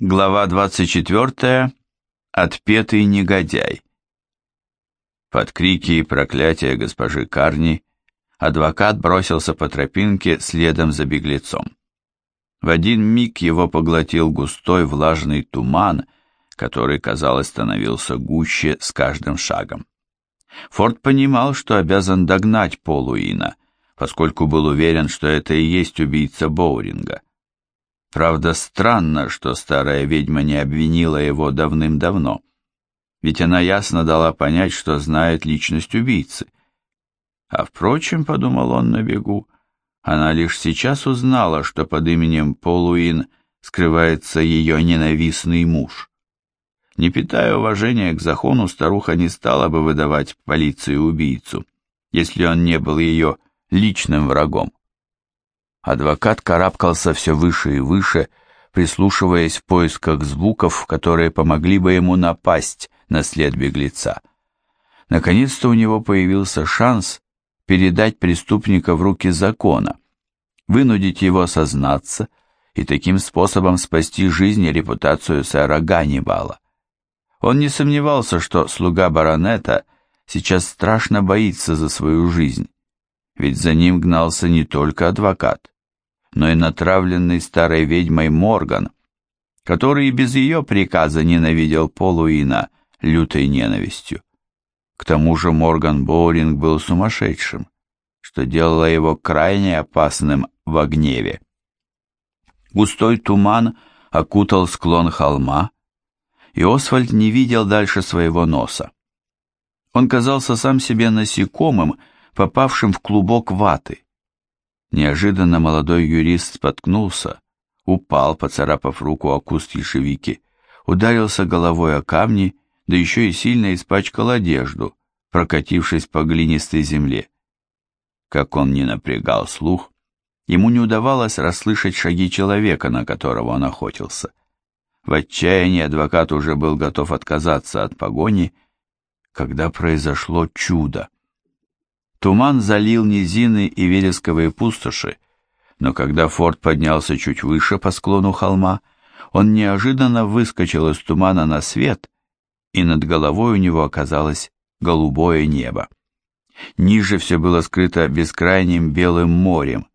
Глава 24. Отпетый негодяй. Под крики и проклятия госпожи Карни адвокат бросился по тропинке следом за беглецом. В один миг его поглотил густой влажный туман, который, казалось, становился гуще с каждым шагом. Форд понимал, что обязан догнать Полуина, поскольку был уверен, что это и есть убийца Боуринга. Правда, странно, что старая ведьма не обвинила его давным-давно. Ведь она ясно дала понять, что знает личность убийцы. А впрочем, подумал он на бегу, она лишь сейчас узнала, что под именем Полуин скрывается ее ненавистный муж. Не питая уважения к закону, старуха не стала бы выдавать полиции убийцу, если он не был ее личным врагом. Адвокат карабкался все выше и выше, прислушиваясь в поисках звуков, которые помогли бы ему напасть на след беглеца. Наконец-то у него появился шанс передать преступника в руки закона, вынудить его сознаться и таким способом спасти жизнь и репутацию сэра Ганнибала. Он не сомневался, что слуга баронета сейчас страшно боится за свою жизнь, ведь за ним гнался не только адвокат, но и натравленный старой ведьмой Морган, который и без ее приказа ненавидел Полуина лютой ненавистью. К тому же Морган Боуринг был сумасшедшим, что делало его крайне опасным в гневе. Густой туман окутал склон холма, и Освальд не видел дальше своего носа. Он казался сам себе насекомым, попавшим в клубок ваты. Неожиданно молодой юрист споткнулся, упал, поцарапав руку о куст ешевики, ударился головой о камни, да еще и сильно испачкал одежду, прокатившись по глинистой земле. Как он не напрягал слух, ему не удавалось расслышать шаги человека, на которого он охотился. В отчаянии адвокат уже был готов отказаться от погони, когда произошло чудо. Туман залил низины и вересковые пустоши, но когда форт поднялся чуть выше по склону холма, он неожиданно выскочил из тумана на свет, и над головой у него оказалось голубое небо. Ниже все было скрыто бескрайним белым морем,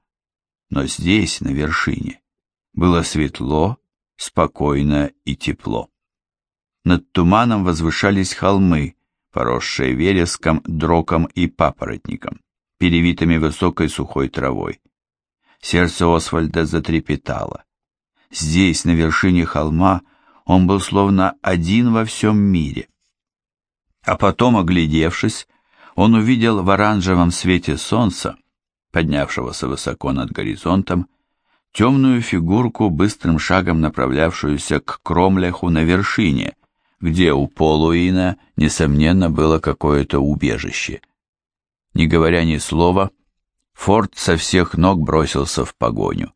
но здесь, на вершине, было светло, спокойно и тепло. Над туманом возвышались холмы, поросшие вереском, дроком и папоротником, перевитыми высокой сухой травой. Сердце Освальда затрепетало. Здесь, на вершине холма, он был словно один во всем мире. А потом, оглядевшись, он увидел в оранжевом свете солнца, поднявшегося высоко над горизонтом, темную фигурку, быстрым шагом направлявшуюся к Кромлеху на вершине, где у Полуина, несомненно, было какое-то убежище. Не говоря ни слова, Форд со всех ног бросился в погоню.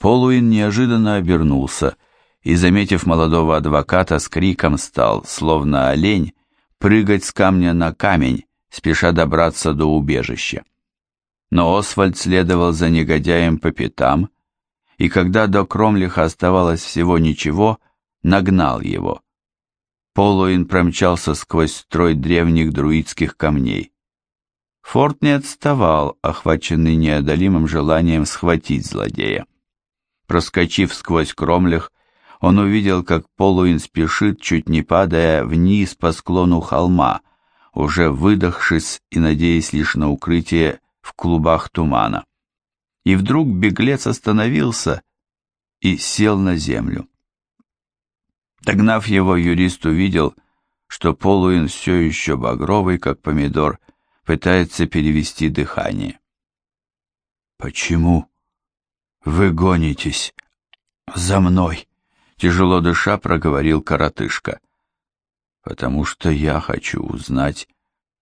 Полуин неожиданно обернулся и, заметив молодого адвоката, с криком стал, словно олень, прыгать с камня на камень, спеша добраться до убежища. Но Освальд следовал за негодяем по пятам, и когда до Кромлиха оставалось всего ничего, нагнал его. Полуин промчался сквозь строй древних друидских камней. Форт не отставал, охваченный неодолимым желанием схватить злодея. Проскочив сквозь кромлях, он увидел, как Полуин спешит, чуть не падая вниз по склону холма, уже выдохшись и надеясь лишь на укрытие в клубах тумана. И вдруг беглец остановился и сел на землю. Догнав его, юрист увидел, что Полуин все еще багровый, как помидор, пытается перевести дыхание. «Почему вы гонитесь за мной?» Тяжело дыша проговорил коротышка. «Потому что я хочу узнать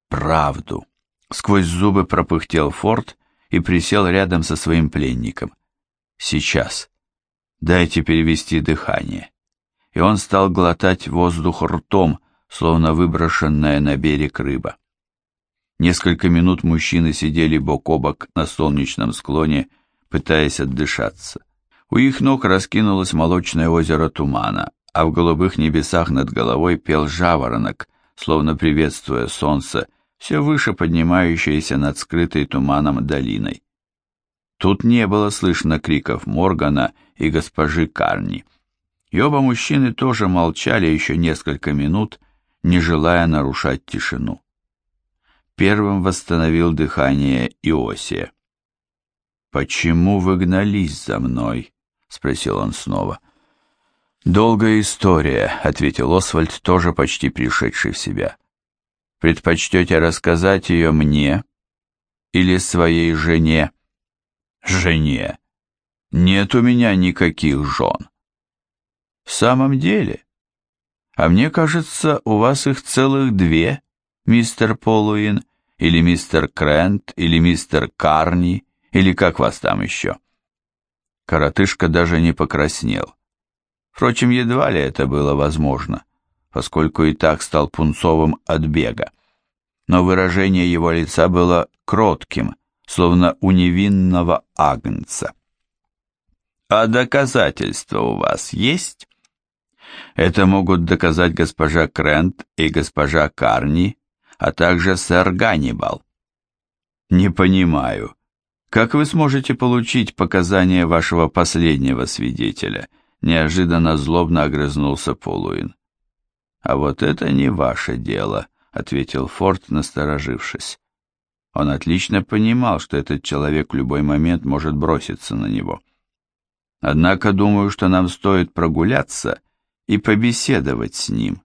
правду». Сквозь зубы пропыхтел Форд и присел рядом со своим пленником. «Сейчас. Дайте перевести дыхание» и он стал глотать воздух ртом, словно выброшенная на берег рыба. Несколько минут мужчины сидели бок о бок на солнечном склоне, пытаясь отдышаться. У их ног раскинулось молочное озеро тумана, а в голубых небесах над головой пел жаворонок, словно приветствуя солнце, все выше поднимающееся над скрытой туманом долиной. Тут не было слышно криков Моргана и госпожи Карни. И оба мужчины тоже молчали еще несколько минут, не желая нарушать тишину. Первым восстановил дыхание Иосия. «Почему вы гнались за мной?» — спросил он снова. «Долгая история», — ответил Освальд, тоже почти пришедший в себя. «Предпочтете рассказать ее мне или своей жене?» «Жене? Нет у меня никаких жен». «В самом деле? А мне кажется, у вас их целых две, мистер Полуин, или мистер Крент, или мистер Карни, или как вас там еще?» Коротышка даже не покраснел. Впрочем, едва ли это было возможно, поскольку и так стал пунцовым от бега. Но выражение его лица было кротким, словно у невинного агнца. «А доказательства у вас есть?» Это могут доказать госпожа Крент и госпожа Карни, а также сэр Ганнибал. Не понимаю, как вы сможете получить показания вашего последнего свидетеля? Неожиданно злобно огрызнулся Полуин. А вот это не ваше дело, ответил Форд, насторожившись. Он отлично понимал, что этот человек в любой момент может броситься на него. Однако думаю, что нам стоит прогуляться и побеседовать с ним.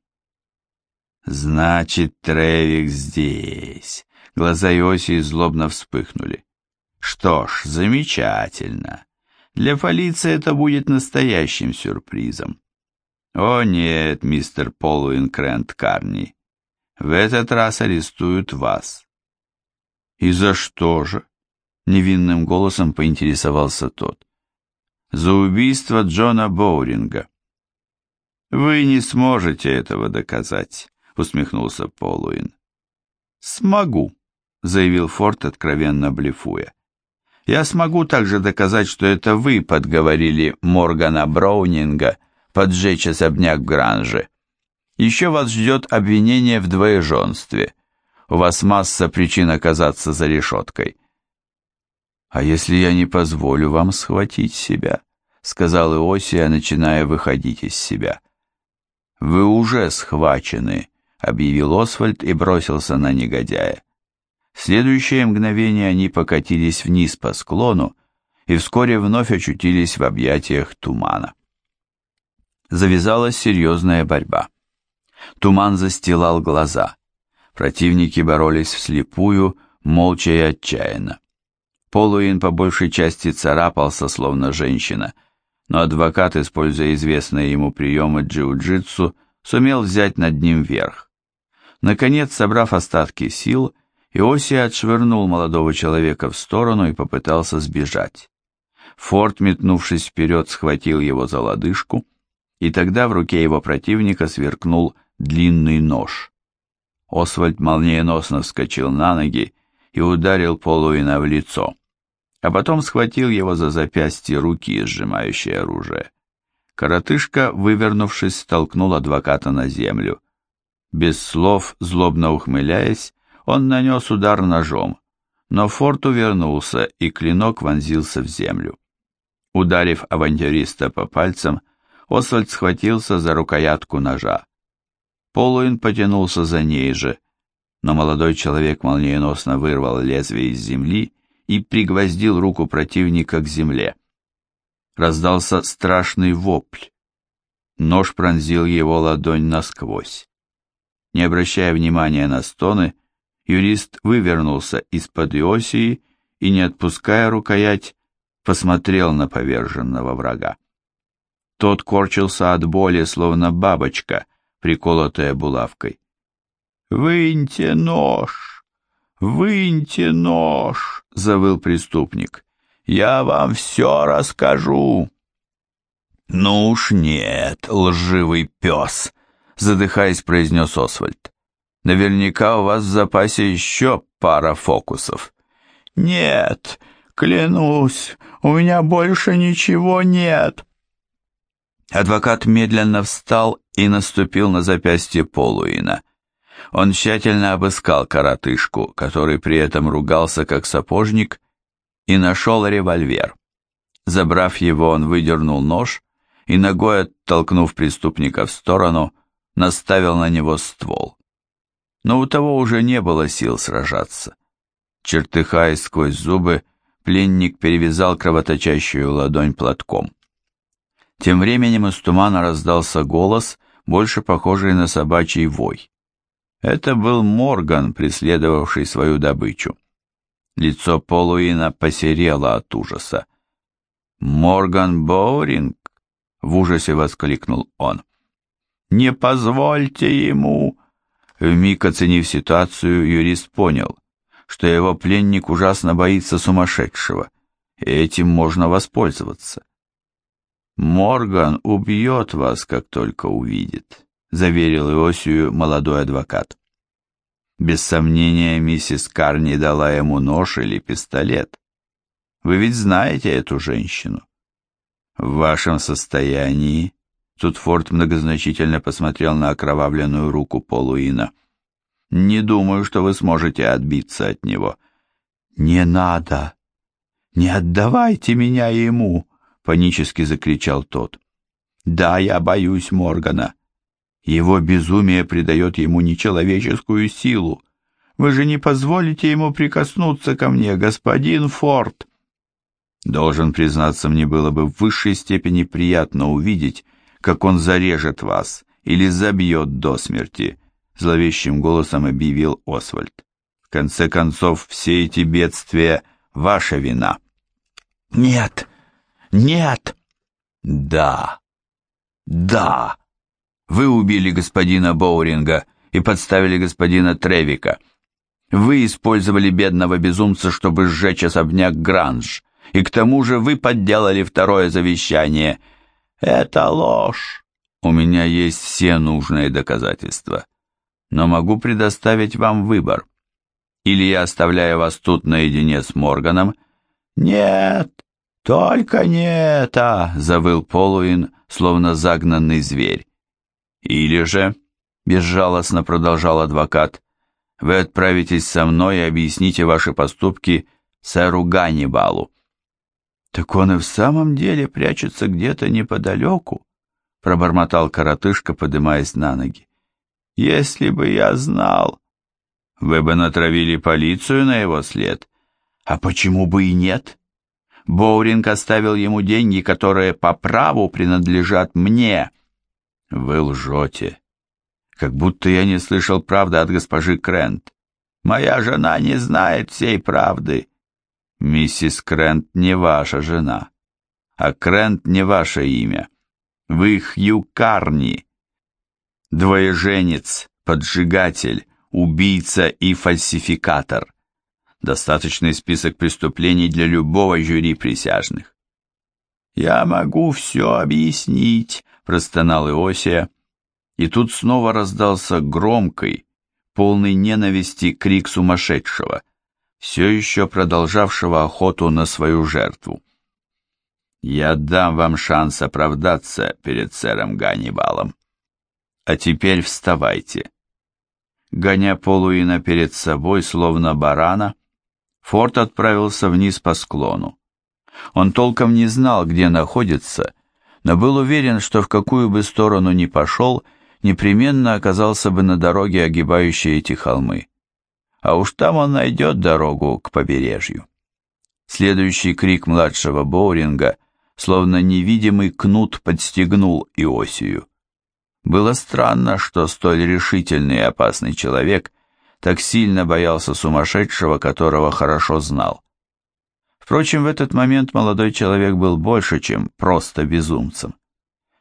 Значит, Тревик здесь. Глаза Иосии злобно вспыхнули. Что ж, замечательно. Для полиции это будет настоящим сюрпризом. О нет, мистер Полуин Крент Карни, в этот раз арестуют вас. И за что же? Невинным голосом поинтересовался тот. За убийство Джона Боуринга. Вы не сможете этого доказать, усмехнулся Полуин. Смогу, заявил Форд, откровенно блефуя. Я смогу также доказать, что это вы подговорили Моргана Браунинга поджечь особняк Гранжи. Еще вас ждет обвинение в двоеженстве. У вас масса причин оказаться за решеткой. А если я не позволю вам схватить себя? Сказал Иосия, начиная выходить из себя. Вы уже схвачены, объявил Освальд и бросился на негодяя. В следующее мгновение они покатились вниз по склону и вскоре вновь очутились в объятиях тумана. Завязалась серьезная борьба. Туман застилал глаза. Противники боролись вслепую, молча и отчаянно. Полуин по большей части царапался, словно женщина, но адвокат, используя известные ему приемы джиу-джитсу, сумел взять над ним верх. Наконец, собрав остатки сил, Иосия отшвырнул молодого человека в сторону и попытался сбежать. Форд, метнувшись вперед, схватил его за лодыжку, и тогда в руке его противника сверкнул длинный нож. Освальд молниеносно вскочил на ноги и ударил Полуина в лицо, а потом схватил его за запястье руки, сжимающей оружие. Коротышка, вывернувшись, столкнул адвоката на землю. Без слов, злобно ухмыляясь, он нанес удар ножом, но Форд увернулся, и клинок вонзился в землю. Ударив авантюриста по пальцам, Освальд схватился за рукоятку ножа. Полуин потянулся за ней же, но молодой человек молниеносно вырвал лезвие из земли и пригвоздил руку противника к земле. Раздался страшный вопль. Нож пронзил его ладонь насквозь. Не обращая внимания на стоны, Юрист вывернулся из-под Иосии и, не отпуская рукоять, посмотрел на поверженного врага. Тот корчился от боли, словно бабочка, приколотая булавкой. «Выньте нож! Выньте нож!» — завыл преступник. «Я вам все расскажу!» «Ну уж нет, лживый пес!» — задыхаясь, произнес Освальд. Наверняка у вас в запасе еще пара фокусов. Нет, клянусь, У меня больше ничего нет!» Адвокат медленно встал и наступил на запястье Полуина. Он тщательно обыскал коротышку, который при этом ругался как сапожник, и нашел револьвер. Забрав его, он выдернул нож и, ногой оттолкнув преступника в сторону, наставил на него ствол. Но у того уже не было сил сражаться. Чертыхаясь сквозь зубы, пленник перевязал кровоточащую ладонь платком. Тем временем из тумана раздался голос, больше похожий на собачий вой. Это был Морган, преследовавший свою добычу. Лицо Полуина посерело от ужаса. «Морган Боуринг!» — в ужасе воскликнул он. «Не позвольте ему!» Вмиг оценив ситуацию, юрист понял, что его пленник ужасно боится сумасшедшего, и этим можно воспользоваться. «Морган убьет вас, как только увидит», — заверил Иосию молодой адвокат. Без сомнения, миссис Карни дала ему нож или пистолет. Вы ведь знаете эту женщину. В вашем состоянии... Тут Форд многозначительно посмотрел на окровавленную руку Полуина. «Не думаю, что вы сможете отбиться от него». «Не надо! Не отдавайте меня ему!» — панически закричал тот. «Да, я боюсь Моргана. Его безумие придает ему нечеловеческую силу. Вы же не позволите ему прикоснуться ко мне, господин Форд. Должен признаться, мне было бы в высшей степени приятно увидеть, как он зарежет вас или забьет до смерти, зловещим голосом объявил Освальд. В конце концов, все эти бедствия — ваша вина. Нет, нет, да, да. Вы убили господина Боуринга и подставили господина Тревика. Вы использовали бедного безумца, чтобы сжечь особняк Гранж, и к тому же вы подделали второе завещание. Это ложь. У меня есть все нужные доказательства, но могу предоставить вам выбор. Или я оставляю вас тут наедине с Морганом. Нет, только не это, завыл Полуин, словно загнанный зверь. Или же, безжалостно продолжал адвокат, вы отправитесь со мной и объясните ваши поступки сэру Ганнибалу. Так он и в самом деле прячется где-то неподалеку, пробормотал коротышка, поднимаясь на ноги. Если бы я знал, вы бы натравили полицию на его след. А почему бы и нет? Боуринг оставил ему деньги, которые по праву принадлежат мне. Вы лжете. Как будто я не слышал правды от госпожи Крент. Моя жена не знает всей правды. Миссис Крент не ваша жена, а Крент не ваше имя. Вы Хью Карни, двоеженец, поджигатель, убийца и фальсификатор. Достаточный список преступлений для любого жюри присяжных. «Я могу все объяснить», простонал Иосия, и тут снова раздался громкий, полный ненависти крик сумасшедшего, все еще продолжавшего охоту на свою жертву. «Я дам вам шанс оправдаться перед сэром Ганнибалом. А теперь вставайте». Гоня Полуина перед собой, словно барана, Форд отправился вниз по склону. Он толком не знал, где находится, но был уверен, что в какую бы сторону ни пошел, непременно оказался бы на дороге, огибающей эти холмы. А уж там он найдет дорогу к побережью. Следующий крик младшего Боуринга, словно невидимый кнут, подстегнул Иосию. Было странно, что столь решительный и опасный человек так сильно боялся сумасшедшего, которого хорошо знал. Впрочем, в этот момент молодой человек был больше, чем просто безумцем.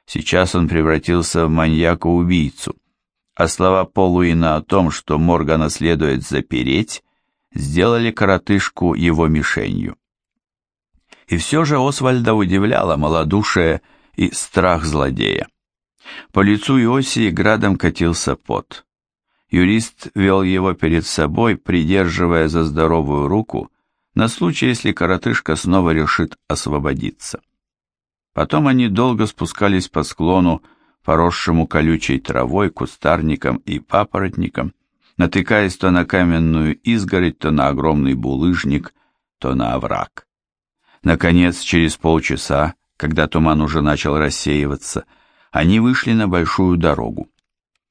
Сейчас он превратился в маньяка-убийцу, а слова Полуина о том, что Моргана следует запереть, сделали коротышку его мишенью. И все же Освальда удивляло малодушие и страх злодея. По лицу Иосии градом катился пот. Юрист вел его перед собой, придерживая за здоровую руку, на случай, если коротышка снова решит освободиться. Потом они долго спускались по склону, поросшему колючей травой, кустарником и папоротником, натыкаясь то на каменную изгородь, то на огромный булыжник, то на овраг. Наконец, через полчаса, когда туман уже начал рассеиваться, они вышли на большую дорогу.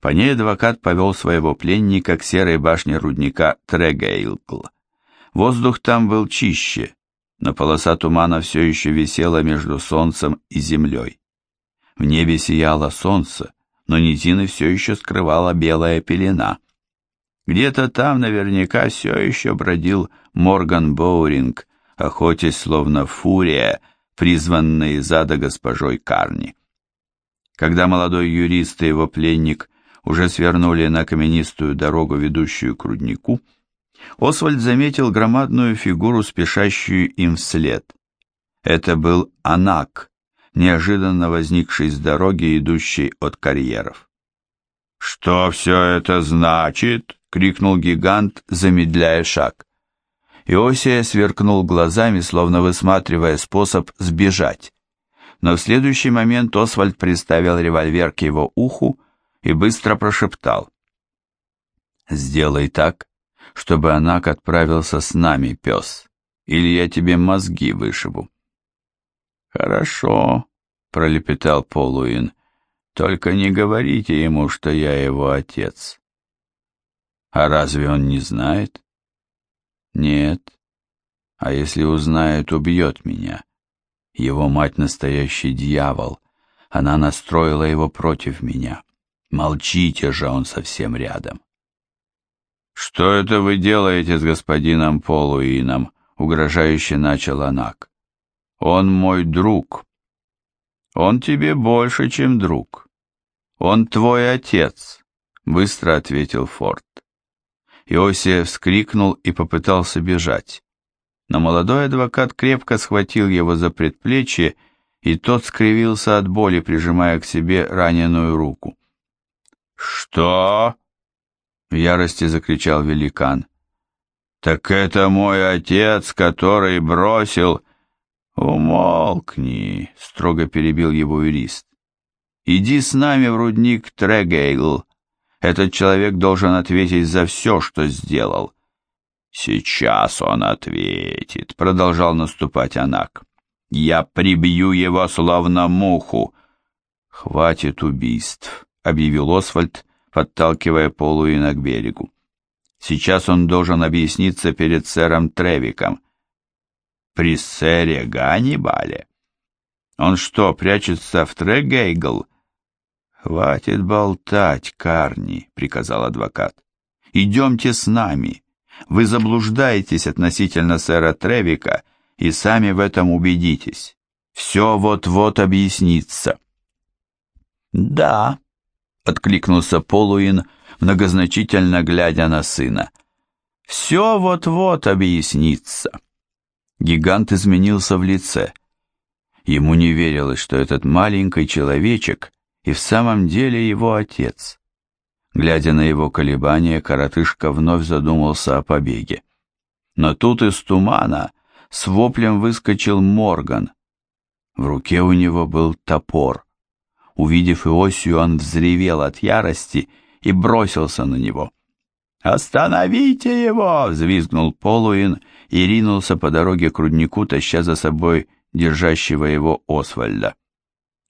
По ней адвокат повел своего пленника к серой башне рудника Трегейлгл. Воздух там был чище, но полоса тумана все еще висела между солнцем и землей. В небе сияло солнце, но низины все еще скрывала белая пелена. Где-то там наверняка все еще бродил Морган Боуринг, охотясь словно фурия, призванная из ада госпожой Карни. Когда молодой юрист и его пленник уже свернули на каменистую дорогу, ведущую к руднику, Освальд заметил громадную фигуру, спешащую им вслед. Это был Анак, неожиданно возникший с дороги, идущей от карьеров. «Что все это значит?» — крикнул гигант, замедляя шаг. Иосия сверкнул глазами, словно высматривая способ сбежать. Но в следующий момент Освальд приставил револьвер к его уху и быстро прошептал. «Сделай так, чтобы Анак отправился с нами, пес, или я тебе мозги вышибу». «Хорошо», — пролепетал Полуин, — «только не говорите ему, что я его отец». «А разве он не знает?» «Нет. А если узнает, убьет меня. Его мать настоящий дьявол. Она настроила его против меня. Молчите же, он совсем рядом». «Что это вы делаете с господином Полуином?» — угрожающе начал Анак. «Он мой друг». «Он тебе больше, чем друг. Он твой отец», — быстро ответил Форд. Иосия вскрикнул и попытался бежать. Но молодой адвокат крепко схватил его за предплечье, и тот скривился от боли, прижимая к себе раненую руку. «Что?» В ярости закричал великан. «Так это мой отец, который бросил...» «Умолкни!» — строго перебил его юрист. «Иди с нами в рудник Трегейл. Этот человек должен ответить за все, что сделал». «Сейчас он ответит», — продолжал наступать Анак. «Я прибью его, словно муху». «Хватит убийств», — объявил Освальд, подталкивая Полуина к берегу. Сейчас он должен объясниться перед сэром Тревиком. При сэре Ганнибале? Он что, прячется в Трегейгл? Хватит болтать, Карни, приказал адвокат. Идемте с нами. Вы заблуждаетесь относительно сэра Тревика и сами в этом убедитесь. Все вот-вот объяснится. Да, — откликнулся Полуин, многозначительно глядя на сына. «Все вот-вот объяснится». Гигант изменился в лице. Ему не верилось, что этот маленький человечек и в самом деле его отец. Глядя на его колебания, коротышка вновь задумался о побеге. Но тут из тумана с воплем выскочил Морган. В руке у него был топор. Увидев Иосию, он взревел от ярости и бросился на него. «Остановите его!» — взвизгнул Полуин и ринулся по дороге к руднику, таща за собой держащего его Освальда.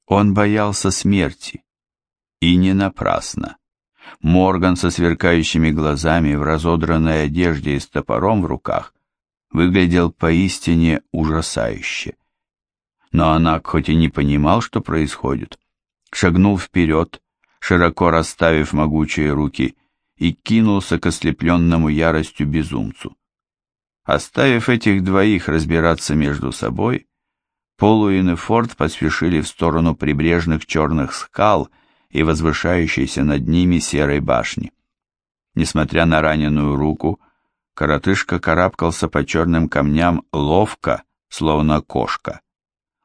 Он боялся смерти. И не напрасно. Морган со сверкающими глазами в разодранной одежде и с топором в руках выглядел поистине ужасающе. Но Анак хоть и не понимал, что происходит, шагнул вперед, широко расставив могучие руки, и кинулся к ослепленному яростью безумцу. Оставив этих двоих разбираться между собой, Полуин и Форд поспешили в сторону прибрежных черных скал и возвышающейся над ними серой башни. Несмотря на раненую руку, коротышка карабкался по черным камням ловко, словно кошка.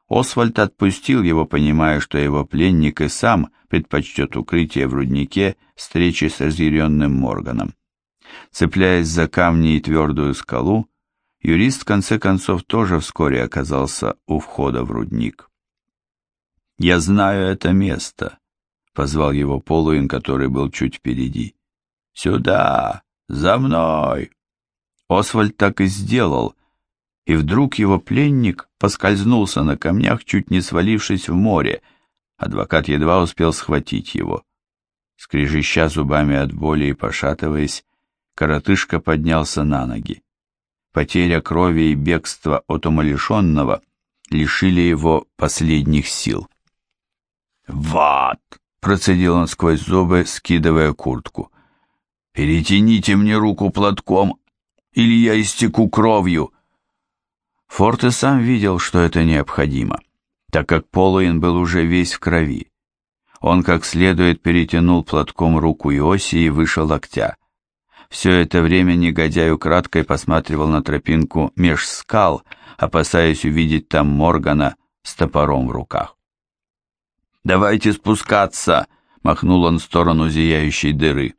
Освальд отпустил его, понимая, что его пленник и сам предпочтет укрытие в руднике встречи с разъяренным Морганом. Цепляясь за камни и твердую скалу, юрист в конце концов тоже вскоре оказался у входа в рудник. «Я знаю это место», — позвал его Полуин, который был чуть впереди. «Сюда! За мной!» Освальд так и сделал, и вдруг его пленник поскользнулся на камнях, чуть не свалившись в море. Адвокат едва успел схватить его. Скрежеща зубами от боли и пошатываясь, коротышка поднялся на ноги. Потеря крови и бегство от умалишенного лишили его последних сил. «Вот!» — процедил он сквозь зубы, скидывая куртку. «Перетяните мне руку платком, или я истеку кровью!» Форт и сам видел, что это необходимо, так как Полуин был уже весь в крови. Он как следует перетянул платком руку Иосии выше локтя. Все это время негодяй украдкой посматривал на тропинку меж скал, опасаясь увидеть там Моргана с топором в руках. «Давайте спускаться!» — махнул он в сторону зияющей дыры.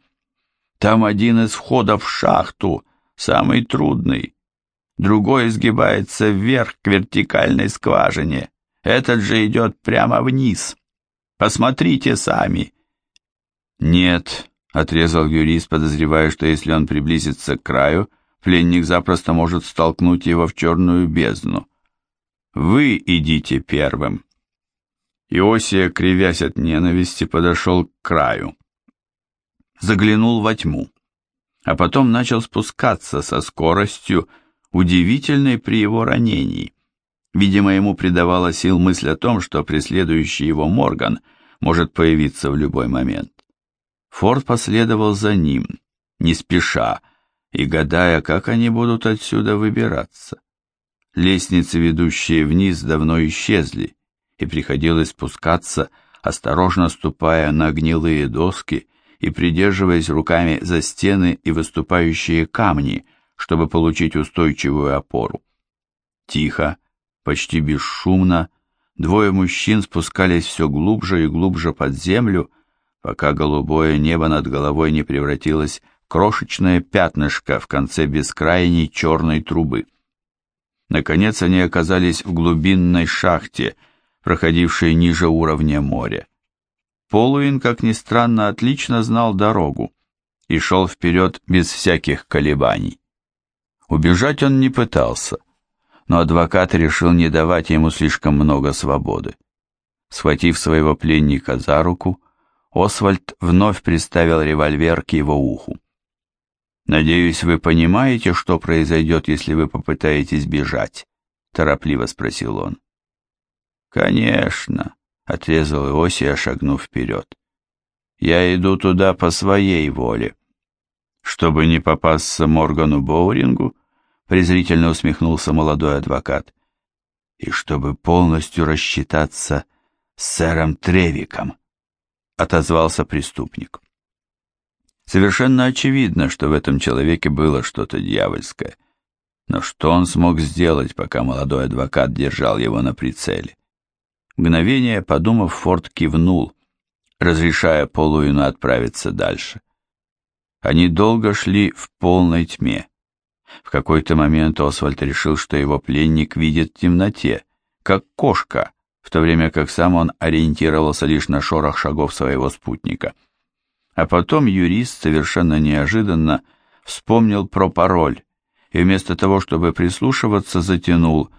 «Там один из входов в шахту, самый трудный другой изгибается вверх к вертикальной скважине, этот же идет прямо вниз. Посмотрите сами. Нет, отрезал юрист, подозревая, что если он приблизится к краю, пленник запросто может столкнуть его в черную бездну. Вы идите первым. Иосия, кривясь от ненависти, подошел к краю. Заглянул во тьму, а потом начал спускаться со скоростью, удивительной при его ранении. Видимо, ему придавала сил мысль о том, что преследующий его Морган может появиться в любой момент. Форд последовал за ним, не спеша, и гадая, как они будут отсюда выбираться. Лестницы, ведущие вниз, давно исчезли, и приходилось спускаться, осторожно ступая на гнилые доски и придерживаясь руками за стены и выступающие камни – чтобы получить устойчивую опору. Тихо, почти бесшумно, двое мужчин спускались все глубже и глубже под землю, пока голубое небо над головой не превратилось в крошечное пятнышко в конце бескрайней черной трубы. Наконец они оказались в глубинной шахте, проходившей ниже уровня моря. Полуин, как ни странно, отлично знал дорогу и шел вперед без всяких колебаний. Убежать он не пытался, но адвокат решил не давать ему слишком много свободы. Схватив своего пленника за руку, Освальд вновь приставил револьвер к его уху. «Надеюсь, вы понимаете, что произойдет, если вы попытаетесь бежать?» — торопливо спросил он. «Конечно», — отрезал Иосия, шагнув вперед. «Я иду туда по своей воле». Чтобы не попасться Моргану Боурингу, презрительно усмехнулся молодой адвокат. И чтобы полностью рассчитаться с сэром Тревиком, отозвался преступник. Совершенно очевидно, что в этом человеке было что-то дьявольское. Но что он смог сделать, пока молодой адвокат держал его на прицеле? Мгновение подумав, Форд кивнул, разрешая Полуину отправиться дальше. Они долго шли в полной тьме. В какой-то момент Освальд решил, что его пленник видит в темноте, как кошка, в то время как сам он ориентировался лишь на шорох шагов своего спутника. А потом юрист совершенно неожиданно вспомнил про пароль и вместо того, чтобы прислушиваться, затянул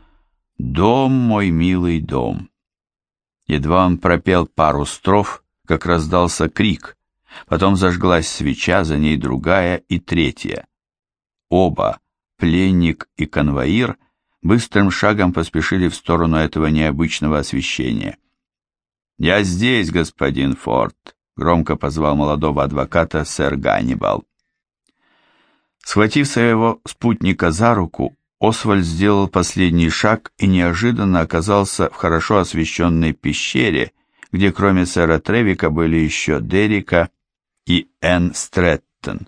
«Дом мой милый дом». Едва он пропел пару строф, как раздался крик, потом зажглась свеча, за ней другая и третья. Оба, пленник и конвоир, быстрым шагом поспешили в сторону этого необычного освещения. «Я здесь, господин Форд», — громко позвал молодого адвоката сэр Ганнибал. Схватив своего спутника за руку, Освальд сделал последний шаг и неожиданно оказался в хорошо освещенной пещере, где кроме сэра Тревика были еще Дерека и Энн Стрэттон.